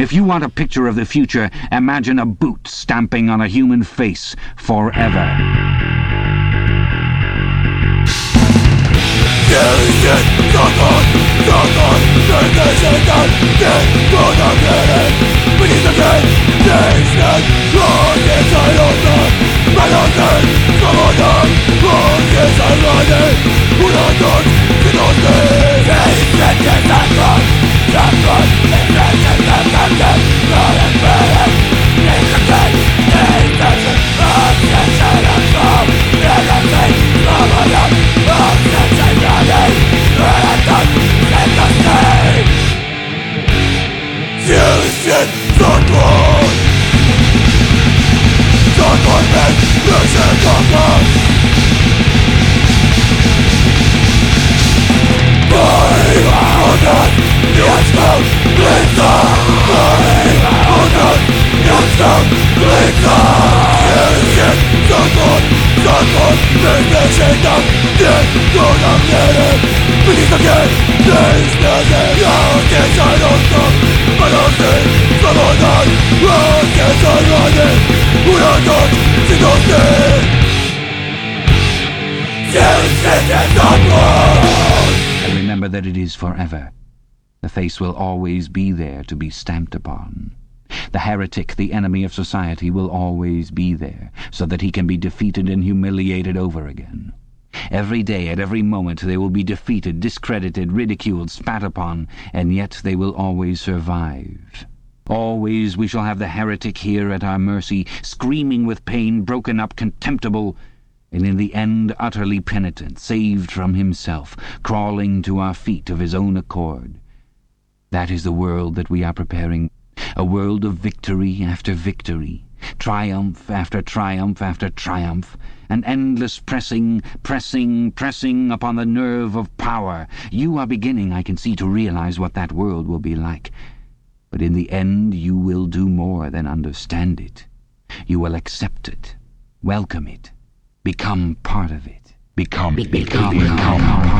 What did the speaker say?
If you want a picture of the future, imagine a boot stamping on a human face forever. And remember that it is forever. The face will always be there to be stamped upon. The heretic, the enemy of society, will always be there, so that he can be defeated and humiliated over again. Every day, at every moment, they will be defeated, discredited, ridiculed, spat upon, and yet they will always survive. Always we shall have the heretic here at our mercy, screaming with pain, broken up, contemptible, and in the end utterly penitent, saved from himself, crawling to our feet of his own accord. That is the world that we are preparing, a world of victory after victory, triumph after triumph after triumph, an endless pressing, pressing, pressing upon the nerve of power. You are beginning, I can see, to realize what that world will be like. But in the end you will do more than understand it. You will accept it, welcome it, become part of it. Become, become, become.